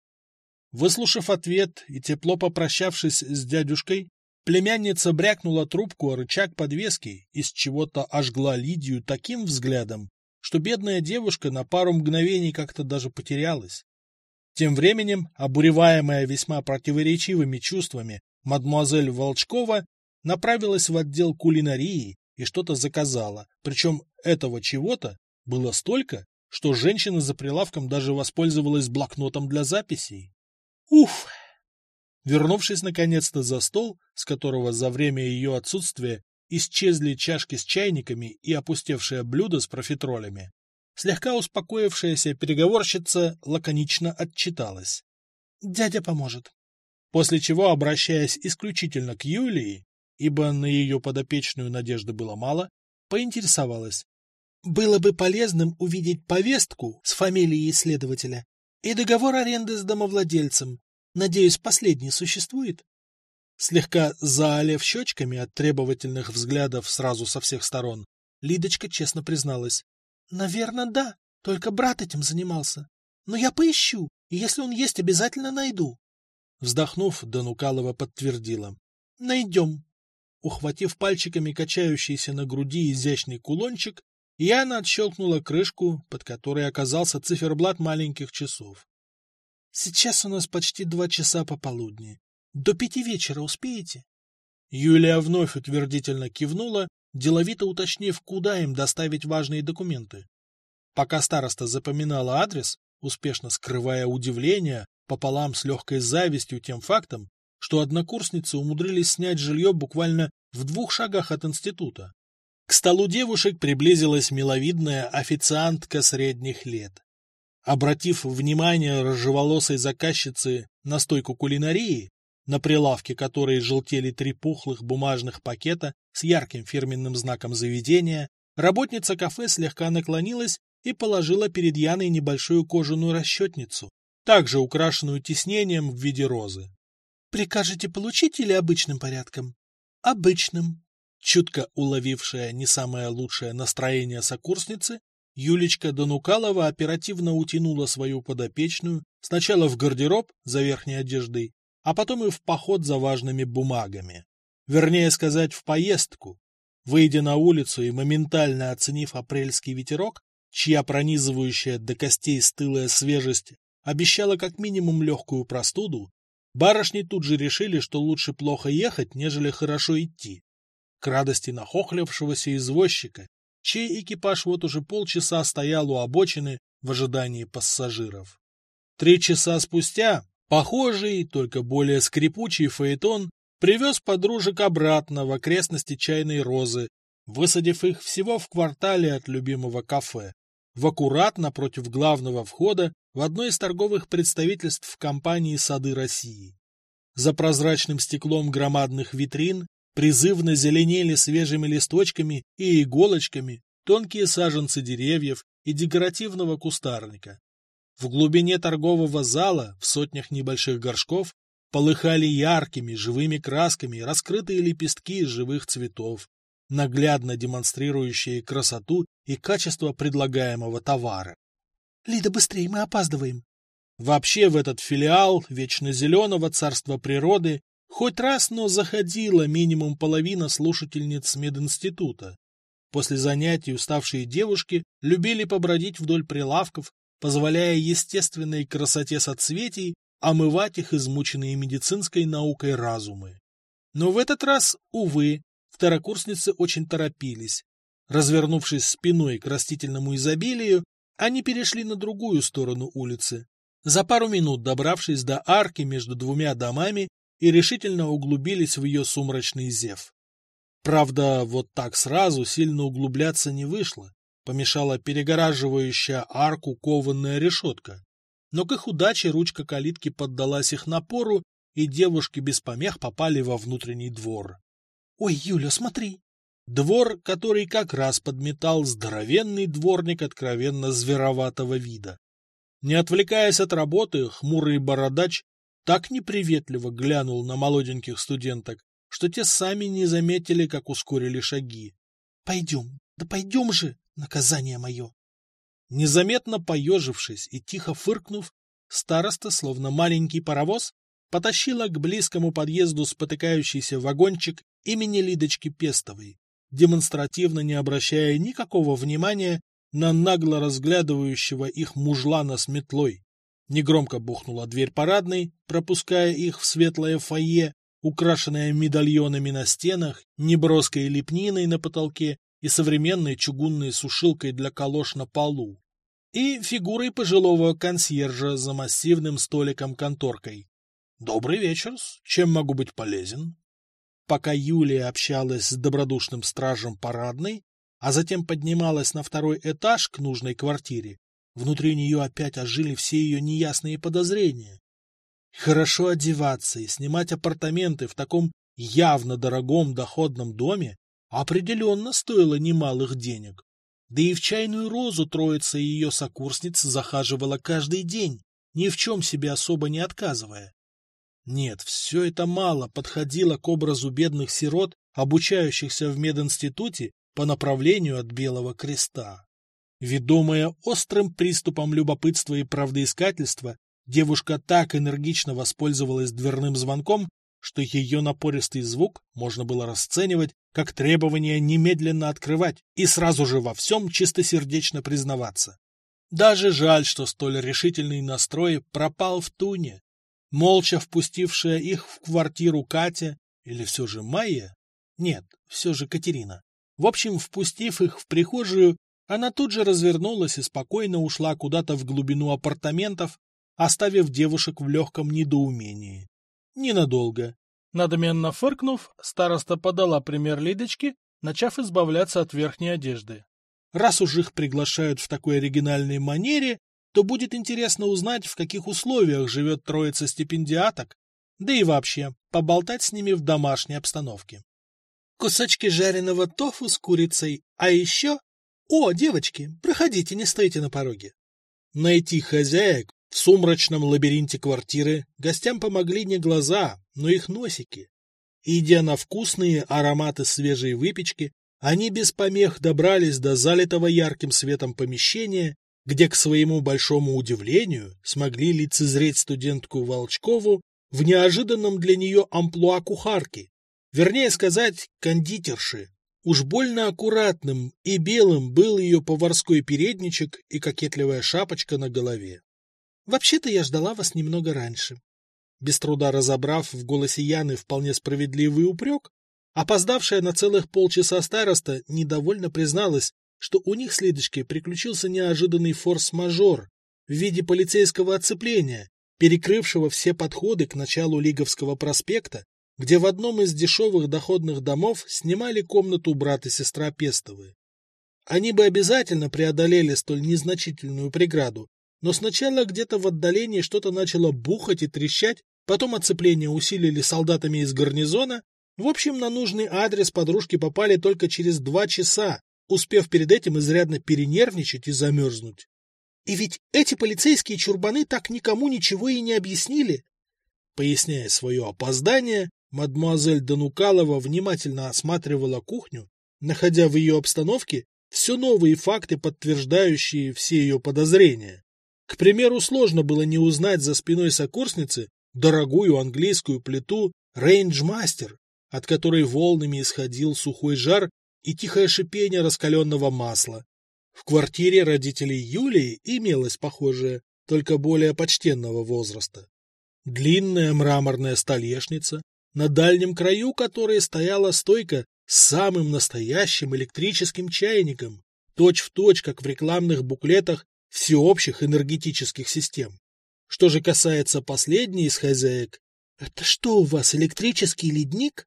Выслушав ответ и тепло попрощавшись с дядюшкой, племянница брякнула трубку о рычаг подвески, из чего-то ожгла Лидию таким взглядом, что бедная девушка на пару мгновений как-то даже потерялась. Тем временем, обуреваемая весьма противоречивыми чувствами, мадмуазель Волчкова направилась в отдел кулинарии и что-то заказала, причем этого чего-то было столько, что женщина за прилавком даже воспользовалась блокнотом для записей. Уф! Вернувшись наконец-то за стол, с которого за время ее отсутствия исчезли чашки с чайниками и опустевшее блюдо с профитролями, слегка успокоившаяся переговорщица лаконично отчиталась. «Дядя поможет». После чего, обращаясь исключительно к Юлии, ибо на ее подопечную надежды было мало, поинтересовалась. «Было бы полезным увидеть повестку с фамилией исследователя и договор аренды с домовладельцем. Надеюсь, последний существует? Слегка заолев щечками от требовательных взглядов сразу со всех сторон, Лидочка честно призналась. — Наверное, да, только брат этим занимался. Но я поищу, и если он есть, обязательно найду. Вздохнув, Данукалова подтвердила. — Найдем. Ухватив пальчиками качающийся на груди изящный кулончик, Яна отщелкнула крышку, под которой оказался циферблат маленьких часов. «Сейчас у нас почти два часа пополудни. До пяти вечера успеете?» Юлия вновь утвердительно кивнула, деловито уточнив, куда им доставить важные документы. Пока староста запоминала адрес, успешно скрывая удивление пополам с легкой завистью тем фактом, что однокурсницы умудрились снять жилье буквально в двух шагах от института. К столу девушек приблизилась миловидная официантка средних лет. Обратив внимание рыжеволосой заказчицы на стойку кулинарии, на прилавке которой желтели три пухлых бумажных пакета с ярким фирменным знаком заведения, работница кафе слегка наклонилась и положила перед Яной небольшую кожаную расчетницу, также украшенную тиснением в виде розы. «Прикажете получить или обычным порядком?» «Обычным», Чутко уловившая не самое лучшее настроение сокурсницы, Юлечка Данукалова оперативно утянула свою подопечную сначала в гардероб за верхней одеждой, а потом и в поход за важными бумагами. Вернее сказать, в поездку. Выйдя на улицу и моментально оценив апрельский ветерок, чья пронизывающая до костей стылая свежесть обещала как минимум легкую простуду, барышни тут же решили, что лучше плохо ехать, нежели хорошо идти к радости нахохлившегося извозчика, чей экипаж вот уже полчаса стоял у обочины в ожидании пассажиров. Три часа спустя похожий, только более скрипучий фаэтон привез подружек обратно в окрестности чайной розы, высадив их всего в квартале от любимого кафе. в аккурат напротив главного входа в одно из торговых представительств компании «Сады России». За прозрачным стеклом громадных витрин призывно зеленели свежими листочками и иголочками тонкие саженцы деревьев и декоративного кустарника. В глубине торгового зала, в сотнях небольших горшков, полыхали яркими живыми красками раскрытые лепестки живых цветов, наглядно демонстрирующие красоту и качество предлагаемого товара. «Лида, быстрее, мы опаздываем!» Вообще в этот филиал вечно зеленого царства природы хоть раз, но заходила минимум половина слушательниц мединститута. После занятий уставшие девушки любили побродить вдоль прилавков, позволяя естественной красоте соцветий омывать их измученные медицинской наукой разумы. Но в этот раз, увы, второкурсницы очень торопились. Развернувшись спиной к растительному изобилию, они перешли на другую сторону улицы, за пару минут добравшись до арки между двумя домами и решительно углубились в ее сумрачный зев. Правда, вот так сразу сильно углубляться не вышло, помешала перегораживающая арку кованная решетка. Но к их удаче ручка калитки поддалась их напору, и девушки без помех попали во внутренний двор. — Ой, Юля, смотри! Двор, который как раз подметал здоровенный дворник откровенно звероватого вида. Не отвлекаясь от работы, хмурый бородач так неприветливо глянул на молоденьких студенток, что те сами не заметили, как ускорили шаги. — Пойдем, да пойдем же, наказание мое! Незаметно поежившись и тихо фыркнув, староста, словно маленький паровоз, потащила к близкому подъезду спотыкающийся вагончик имени Лидочки Пестовой, демонстративно не обращая никакого внимания на нагло разглядывающего их мужлана с метлой. Негромко бухнула дверь парадной, пропуская их в светлое фойе, украшенное медальонами на стенах, неброской лепниной на потолке и современной чугунной сушилкой для колош на полу, и фигурой пожилого консьержа за массивным столиком-конторкой. «Добрый вечер, чем могу быть полезен?» Пока Юлия общалась с добродушным стражем парадной, а затем поднималась на второй этаж к нужной квартире, внутри нее опять ожили все ее неясные подозрения. Хорошо одеваться и снимать апартаменты в таком явно дорогом доходном доме определенно стоило немалых денег. Да и в чайную розу троица ее сокурсниц захаживала каждый день, ни в чем себе особо не отказывая. Нет, все это мало подходило к образу бедных сирот, обучающихся в мединституте по направлению от Белого Креста. Ведомая острым приступом любопытства и правдоискательства, девушка так энергично воспользовалась дверным звонком, что ее напористый звук можно было расценивать как требование немедленно открывать и сразу же во всем чистосердечно признаваться. Даже жаль, что столь решительный настрой пропал в туне. Молча впустившая их в квартиру Катя, или все же Майя? Нет, все же Катерина. В общем, впустив их в прихожую, она тут же развернулась и спокойно ушла куда-то в глубину апартаментов, оставив девушек в легком недоумении. Ненадолго. Надменно фыркнув, староста подала пример Лидочки, начав избавляться от верхней одежды. Раз уж их приглашают в такой оригинальной манере, то будет интересно узнать, в каких условиях живет троица стипендиаток, да и вообще поболтать с ними в домашней обстановке. Кусочки жареного тофу с курицей, а еще... О, девочки, проходите, не стойте на пороге. Найти хозяек в сумрачном лабиринте квартиры гостям помогли не глаза, но их носики. Идя на вкусные ароматы свежей выпечки, они без помех добрались до залитого ярким светом помещения, где, к своему большому удивлению, смогли лицезреть студентку Волчкову в неожиданном для нее амплуа кухарки, вернее сказать, кондитерши. Уж больно аккуратным и белым был ее поварской передничек и кокетливая шапочка на голове. Вообще-то я ждала вас немного раньше. Без труда разобрав в голосе Яны вполне справедливый упрек, опоздавшая на целых полчаса староста недовольно призналась, что у них с Лидочкой приключился неожиданный форс-мажор в виде полицейского оцепления, перекрывшего все подходы к началу Лиговского проспекта, где в одном из дешевых доходных домов снимали комнату брат и сестра Пестовы. Они бы обязательно преодолели столь незначительную преграду, но сначала где-то в отдалении что-то начало бухать и трещать, потом оцепление усилили солдатами из гарнизона. В общем, на нужный адрес подружки попали только через два часа, успев перед этим изрядно перенервничать и замерзнуть. И ведь эти полицейские чурбаны так никому ничего и не объяснили. Поясняя свое опоздание, мадемуазель Данукалова внимательно осматривала кухню, находя в ее обстановке все новые факты, подтверждающие все ее подозрения. К примеру, сложно было не узнать за спиной сокурсницы дорогую английскую плиту «Рейнджмастер», от которой волнами исходил сухой жар и тихое шипение раскаленного масла. В квартире родителей Юлии имелось похожее, только более почтенного возраста. Длинная мраморная столешница, на дальнем краю которой стояла стойка с самым настоящим электрическим чайником, точь-в-точь, точь, как в рекламных буклетах всеобщих энергетических систем. Что же касается последней из хозяек... — Это что у вас, электрический ледник?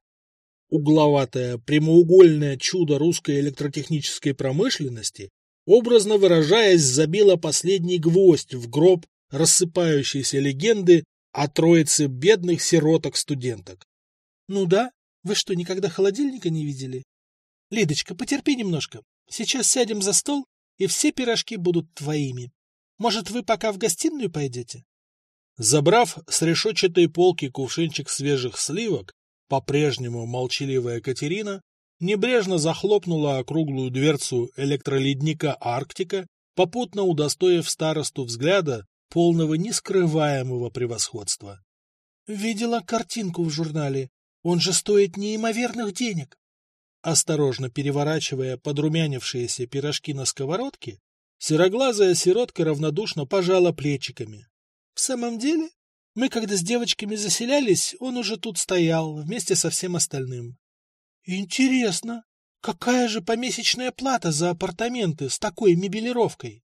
Угловатое прямоугольное чудо русской электротехнической промышленности, образно выражаясь, забило последний гвоздь в гроб рассыпающейся легенды о троице бедных сироток-студенток. — Ну да, вы что, никогда холодильника не видели? Лидочка, потерпи немножко. Сейчас сядем за стол, и все пирожки будут твоими. Может, вы пока в гостиную пойдете? Забрав с решетчатой полки кувшинчик свежих сливок, по-прежнему молчаливая Катерина небрежно захлопнула округлую дверцу электроледника «Арктика», попутно удостоив старосту взгляда, полного нескрываемого превосходства. «Видела картинку в журнале. Он же стоит неимоверных денег!» Осторожно переворачивая подрумянившиеся пирожки на сковородке, сероглазая сиротка равнодушно пожала плечиками. «В самом деле, мы когда с девочками заселялись, он уже тут стоял, вместе со всем остальным». «Интересно, какая же помесячная плата за апартаменты с такой мебелировкой?»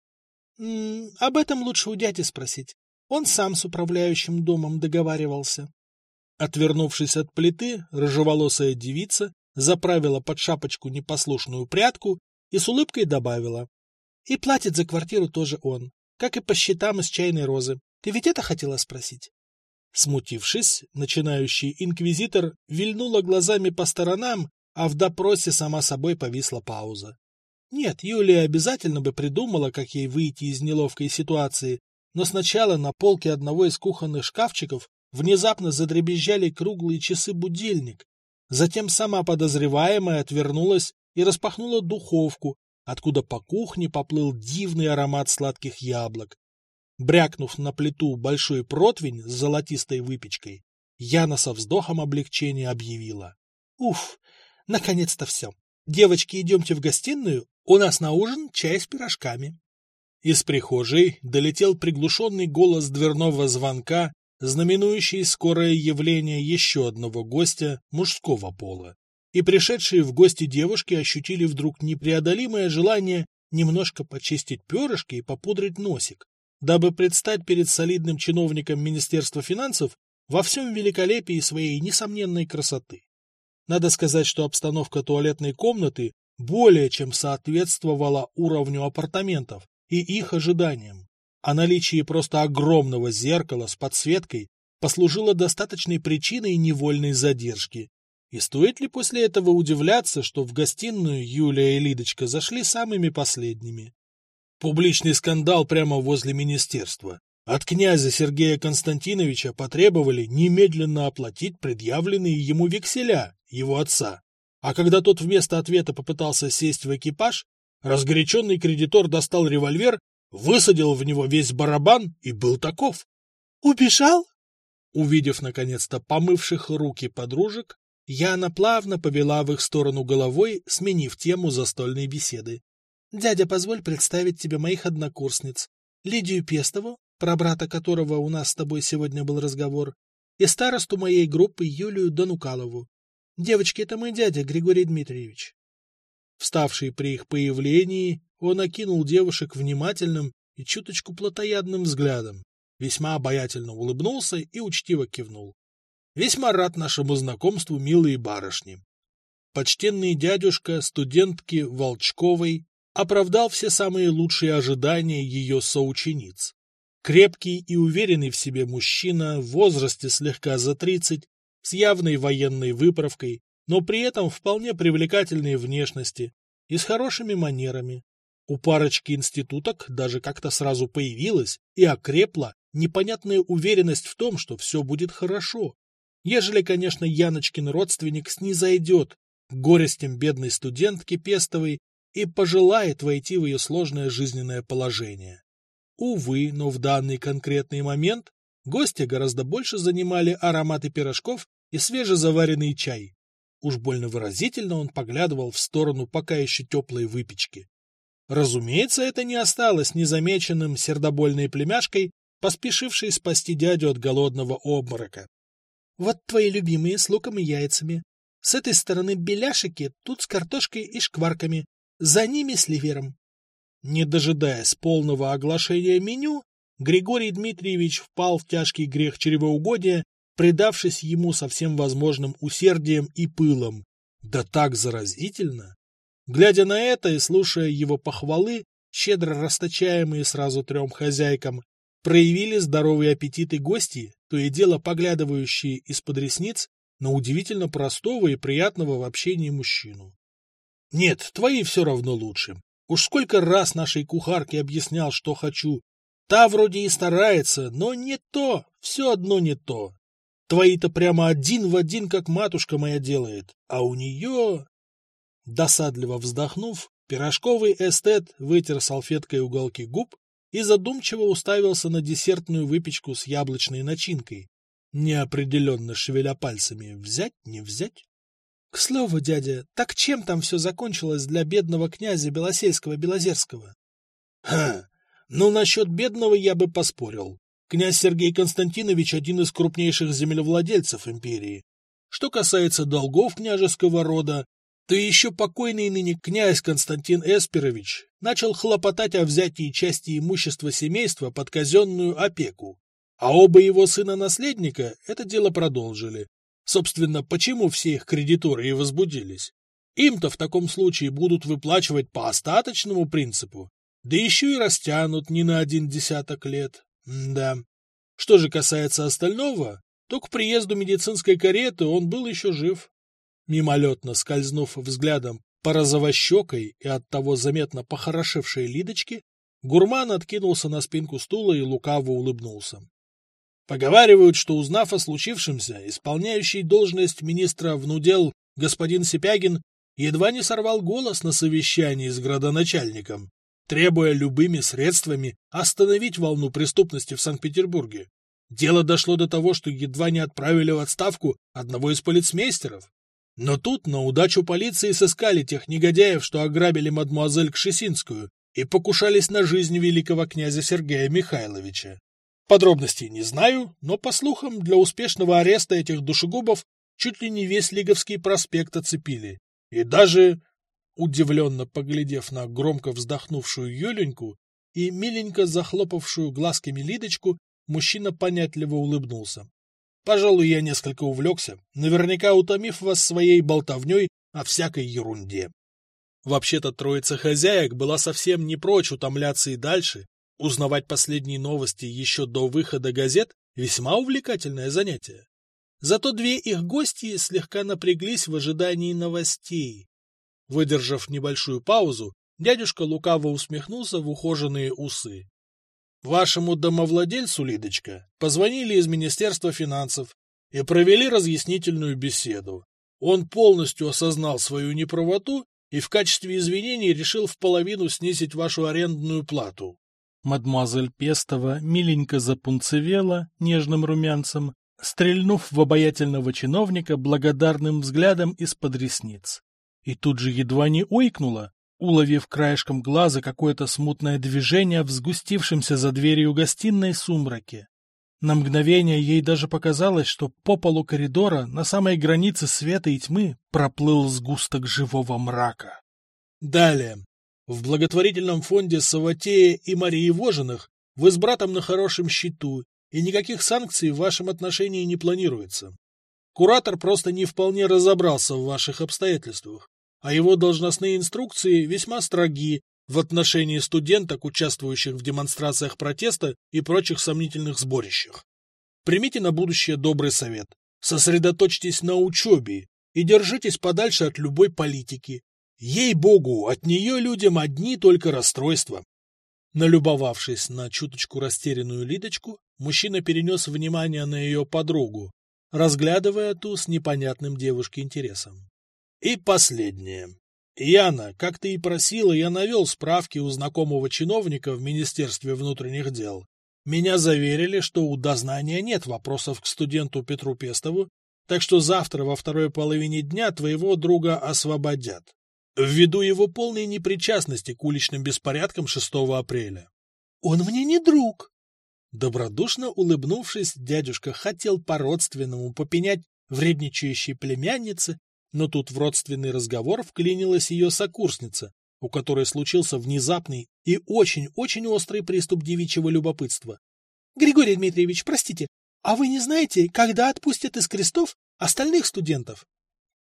М об этом лучше у дяди спросить. Он сам с управляющим домом договаривался. Отвернувшись от плиты, рыжеволосая девица заправила под шапочку непослушную прядку и с улыбкой добавила. И платит за квартиру тоже он, как и по счетам из чайной розы. Ты ведь это хотела спросить? Смутившись, начинающий инквизитор вильнула глазами по сторонам, а в допросе сама собой повисла пауза. Нет, Юлия обязательно бы придумала, как ей выйти из неловкой ситуации, но сначала на полке одного из кухонных шкафчиков внезапно задребезжали круглые часы-будильник. Затем сама подозреваемая отвернулась и распахнула духовку, откуда по кухне поплыл дивный аромат сладких яблок. Брякнув на плиту большой противень с золотистой выпечкой, Яна со вздохом облегчения объявила. — Уф, наконец-то все. Девочки, идемте в гостиную, у нас на ужин чай с пирожками. Из прихожей долетел приглушенный голос дверного звонка, знаменующий скорое явление еще одного гостя мужского пола. И пришедшие в гости девушки ощутили вдруг непреодолимое желание немножко почистить перышки и попудрить носик, дабы предстать перед солидным чиновником Министерства финансов во всем великолепии своей несомненной красоты. Надо сказать, что обстановка туалетной комнаты более чем соответствовала уровню апартаментов и их ожиданиям, а наличие просто огромного зеркала с подсветкой послужило достаточной причиной невольной задержки. И стоит ли после этого удивляться, что в гостиную Юлия и Лидочка зашли самыми последними? Публичный скандал прямо возле министерства. От князя Сергея Константиновича потребовали немедленно оплатить предъявленные ему векселя его отца. А когда тот вместо ответа попытался сесть в экипаж, разгоряченный кредитор достал револьвер, высадил в него весь барабан и был таков. «Убежал?» Увидев, наконец-то, помывших руки подружек, Яна плавно повела в их сторону головой, сменив тему застольной беседы. «Дядя, позволь представить тебе моих однокурсниц. Лидию Пестову, про брата которого у нас с тобой сегодня был разговор, и старосту моей группы Юлию Данукалову. Девочки, это мой дядя, Григорий Дмитриевич. Вставший при их появлении, он окинул девушек внимательным и чуточку плотоядным взглядом, весьма обаятельно улыбнулся и учтиво кивнул. Весьма рад нашему знакомству, милые барышни. Почтенный дядюшка студентки Волчковой, оправдал все самые лучшие ожидания ее соучениц. Крепкий и уверенный в себе мужчина в возрасте слегка за тридцать, с явной военной выправкой, но при этом вполне привлекательной внешности и с хорошими манерами. У парочки институток даже как-то сразу появилась и окрепла непонятная уверенность в том, что все будет хорошо. Ежели, конечно, Яночкин родственник снизойдет к горестям бедной студентки Пестовой и пожелает войти в ее сложное жизненное положение. Увы, но в данный конкретный момент гостя гораздо больше занимали ароматы пирожков и свежезаваренный чай. Уж больно выразительно он поглядывал в сторону пока еще теплой выпечки. Разумеется, это не осталось незамеченным сердобольной племяшкой, поспешившей спасти дядю от голодного обморока. Вот твои любимые с луком и яйцами. С этой стороны беляшики, тут с картошкой и шкварками. За ними с ливером. Не дожидаясь полного оглашения меню, Григорий Дмитриевич впал в тяжкий грех чревоугодия, предавшись ему со всем возможным усердием и пылом. Да так заразительно! Глядя на это и слушая его похвалы, щедро расточаемые сразу трем хозяйкам, проявили здоровый аппетит и гости, то и дело поглядывающие из-под ресниц на удивительно простого и приятного в общении мужчину. Нет, твои все равно лучше. Уж сколько раз нашей кухарке объяснял, что хочу. Та вроде и старается, но не то, все одно не то. Твои-то прямо один в один, как матушка моя делает, а у нее... Досадливо вздохнув, пирожковый эстет вытер салфеткой уголки губ и задумчиво уставился на десертную выпечку с яблочной начинкой, неопределенно шевеля пальцами «взять, не взять?». — К слову, дядя, так чем там все закончилось для бедного князя Белосельского-Белозерского? — Ха, ну насчет бедного я бы поспорил. Князь Сергей Константинович один из крупнейших землевладельцев империи. Что касается долгов княжеского рода, то еще покойный ныне князь Константин Эсперович начал хлопотать о взятии части имущества семейства под казенную опеку, а оба его сына-наследника это дело продолжили. Собственно, почему все их кредиторы и возбудились? Им-то в таком случае будут выплачивать по остаточному принципу, да еще и растянут не на один десяток лет. М да. Что же касается остального, то к приезду медицинской кареты он был еще жив мимолетно скользнув взглядом по розовощекой и оттого заметно похорошевшей Лидочке, гурман откинулся на спинку стула и лукаво улыбнулся. Поговаривают, что, узнав о случившемся, исполняющий должность министра внудел господин Сипягин едва не сорвал голос на совещании с градоначальником, требуя любыми средствами остановить волну преступности в Санкт-Петербурге. Дело дошло до того, что едва не отправили в отставку одного из полицмейстеров. Но тут на удачу полиции сыскали тех негодяев, что ограбили мадмуазель Кшесинскую и покушались на жизнь великого князя Сергея Михайловича. Подробностей не знаю, но, по слухам, для успешного ареста этих душегубов чуть ли не весь Лиговский проспект оцепили. И даже, удивленно поглядев на громко вздохнувшую Юленьку и миленько захлопавшую глазками Лидочку, мужчина понятливо улыбнулся. Пожалуй, я несколько увлекся, наверняка утомив вас своей болтовней о всякой ерунде. Вообще-то троица хозяек была совсем не прочь утомляться и дальше. Узнавать последние новости еще до выхода газет — весьма увлекательное занятие. Зато две их гости слегка напряглись в ожидании новостей. Выдержав небольшую паузу, дядюшка лукаво усмехнулся в ухоженные усы. Вашему домовладельцу, Лидочка, позвонили из Министерства финансов и провели разъяснительную беседу. Он полностью осознал свою неправоту и в качестве извинений решил в половину снизить вашу арендную плату. Мадемуазель Пестова миленько запунцевела нежным румянцем, стрельнув в обаятельного чиновника благодарным взглядом из-под ресниц. И тут же едва не ойкнула, уловив краешком глаза какое-то смутное движение в сгустившемся за дверью гостиной сумраке. На мгновение ей даже показалось, что по полу коридора на самой границе света и тьмы проплыл сгусток живого мрака. Далее. В благотворительном фонде Саватея и Марии Вожиных вы с братом на хорошем счету, и никаких санкций в вашем отношении не планируется. Куратор просто не вполне разобрался в ваших обстоятельствах а его должностные инструкции весьма строги в отношении студенток, участвующих в демонстрациях протеста и прочих сомнительных сборищах. Примите на будущее добрый совет. Сосредоточьтесь на учебе и держитесь подальше от любой политики. Ей-богу, от нее людям одни только расстройства. Налюбовавшись на чуточку растерянную Лидочку, мужчина перенес внимание на ее подругу, разглядывая ту с непонятным девушке интересом. И последнее. Яна, как ты и просила, я навел справки у знакомого чиновника в Министерстве внутренних дел. Меня заверили, что у дознания нет вопросов к студенту Петру Пестову, так что завтра во второй половине дня твоего друга освободят. Ввиду его полной непричастности к уличным беспорядкам 6 апреля. — Он мне не друг. Добродушно улыбнувшись, дядюшка хотел по-родственному попенять вредничающей племяннице, но тут в родственный разговор вклинилась ее сокурсница, у которой случился внезапный и очень-очень острый приступ девичьего любопытства. — Григорий Дмитриевич, простите, а вы не знаете, когда отпустят из крестов остальных студентов?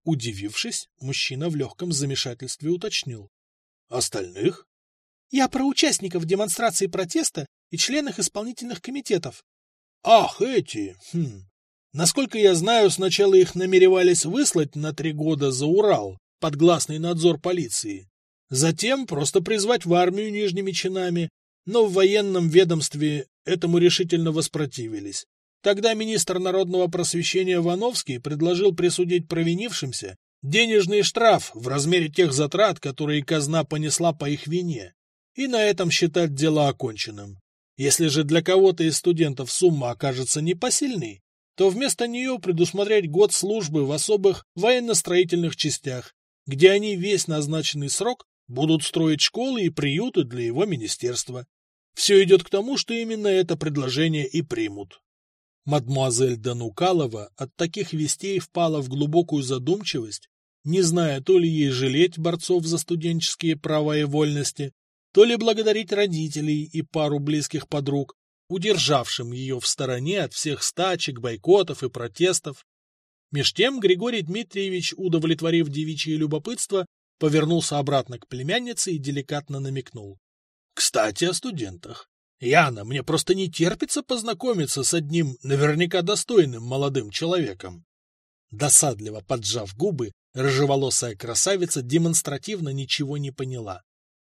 Удивившись, мужчина в легком замешательстве уточнил. — Остальных? — Я про участников демонстрации протеста и членов исполнительных комитетов. — Ах, эти! Хм. Насколько я знаю, сначала их намеревались выслать на три года за Урал, под гласный надзор полиции. Затем просто призвать в армию нижними чинами, но в военном ведомстве этому решительно воспротивились. Тогда министр народного просвещения Вановский предложил присудить провинившимся денежный штраф в размере тех затрат, которые казна понесла по их вине, и на этом считать дело оконченным. Если же для кого-то из студентов сумма окажется непосильной, то вместо нее предусмотреть год службы в особых военно-строительных частях, где они весь назначенный срок будут строить школы и приюты для его министерства. Все идет к тому, что именно это предложение и примут. Мадмуазель Данукалова от таких вестей впала в глубокую задумчивость, не зная то ли ей жалеть борцов за студенческие права и вольности, то ли благодарить родителей и пару близких подруг, удержавшим ее в стороне от всех стачек, бойкотов и протестов. Меж тем Григорий Дмитриевич, удовлетворив девичье любопытство, повернулся обратно к племяннице и деликатно намекнул. — Кстати, о студентах. Яна, мне просто не терпится познакомиться с одним наверняка достойным молодым человеком. Досадливо поджав губы, рыжеволосая красавица демонстративно ничего не поняла.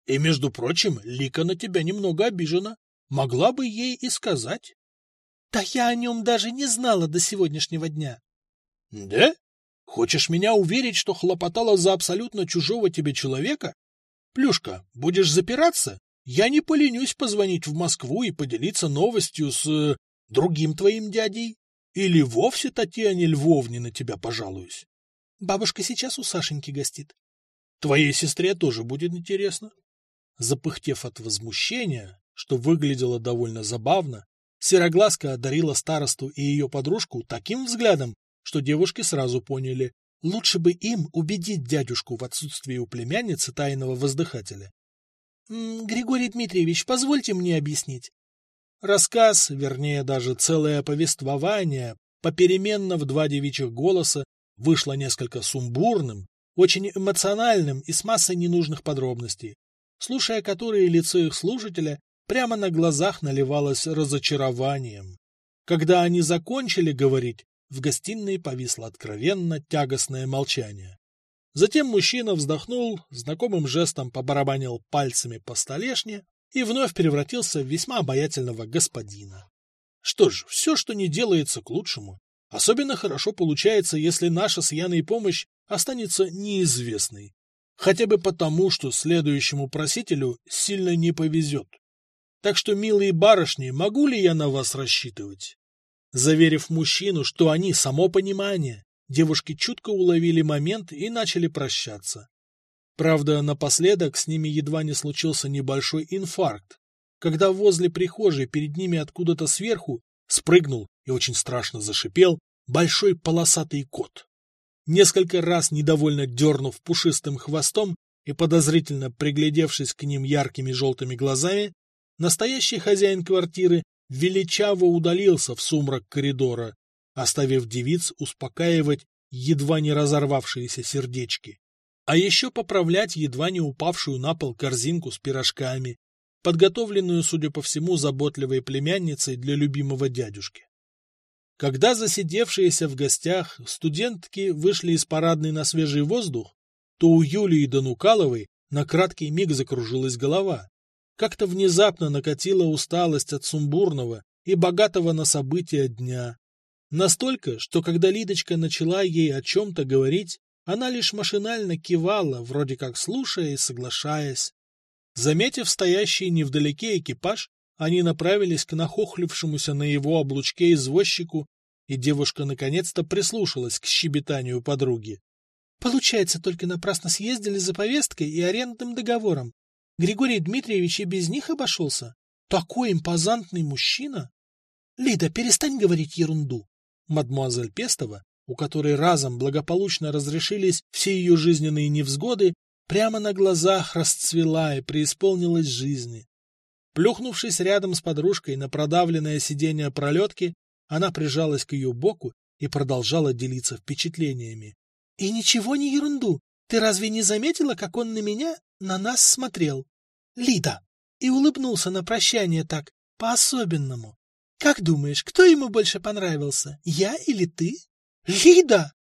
И, между прочим, Лика на тебя немного обижена. Могла бы ей и сказать. — Да я о нем даже не знала до сегодняшнего дня. — Да? Хочешь меня уверить, что хлопотала за абсолютно чужого тебе человека? Плюшка, будешь запираться? Я не поленюсь позвонить в Москву и поделиться новостью с... Э, другим твоим дядей. Или вовсе Татьяне Львовне на тебя пожалуюсь. Бабушка сейчас у Сашеньки гостит. Твоей сестре тоже будет интересно. Запыхтев от возмущения, что выглядело довольно забавно, Сероглазка одарила старосту и ее подружку таким взглядом, что девушки сразу поняли, лучше бы им убедить дядюшку в отсутствии у племянницы тайного воздыхателя. Григорий Дмитриевич, позвольте мне объяснить. Рассказ, вернее, даже целое повествование, попеременно в два девичьих голоса, вышло несколько сумбурным, очень эмоциональным и с массой ненужных подробностей, слушая которые лицо их слушателя прямо на глазах наливалось разочарованием. Когда они закончили говорить, в гостиной повисло откровенно тягостное молчание. Затем мужчина вздохнул, знакомым жестом побарабанил пальцами по столешне и вновь превратился в весьма обаятельного господина. Что ж, все, что не делается к лучшему. Особенно хорошо получается, если наша с Яной помощь останется неизвестной. Хотя бы потому, что следующему просителю сильно не повезет. Так что, милые барышни, могу ли я на вас рассчитывать? Заверив мужчину, что они само понимание, Девушки чутко уловили момент и начали прощаться. Правда, напоследок с ними едва не случился небольшой инфаркт, когда возле прихожей перед ними откуда-то сверху спрыгнул и очень страшно зашипел большой полосатый кот. Несколько раз недовольно дернув пушистым хвостом и подозрительно приглядевшись к ним яркими желтыми глазами, настоящий хозяин квартиры величаво удалился в сумрак коридора, оставив девиц успокаивать едва не разорвавшиеся сердечки. А еще поправлять едва не упавшую на пол корзинку с пирожками, подготовленную, судя по всему, заботливой племянницей для любимого дядюшки. Когда засидевшиеся в гостях студентки вышли из парадной на свежий воздух, то у Юлии Данукаловой на краткий миг закружилась голова. Как-то внезапно накатила усталость от сумбурного и богатого на события дня. Настолько, что когда Лидочка начала ей о чем-то говорить, она лишь машинально кивала, вроде как слушая и соглашаясь. Заметив стоящий невдалеке экипаж, они направились к нахохлившемуся на его облучке извозчику, и девушка наконец-то прислушалась к щебетанию подруги. Получается, только напрасно съездили за повесткой и арендным договором. Григорий Дмитриевич и без них обошелся. Такой импозантный мужчина! Лида, перестань говорить ерунду. Мадмуазель Пестова, у которой разом благополучно разрешились все ее жизненные невзгоды, прямо на глазах расцвела и преисполнилась жизни. Плюхнувшись рядом с подружкой на продавленное сиденье пролетки, она прижалась к ее боку и продолжала делиться впечатлениями. — И ничего не ерунду. Ты разве не заметила, как он на меня, на нас смотрел? Лида! И улыбнулся на прощание так, по-особенному. Как думаешь, кто ему больше понравился, я или ты? Лида!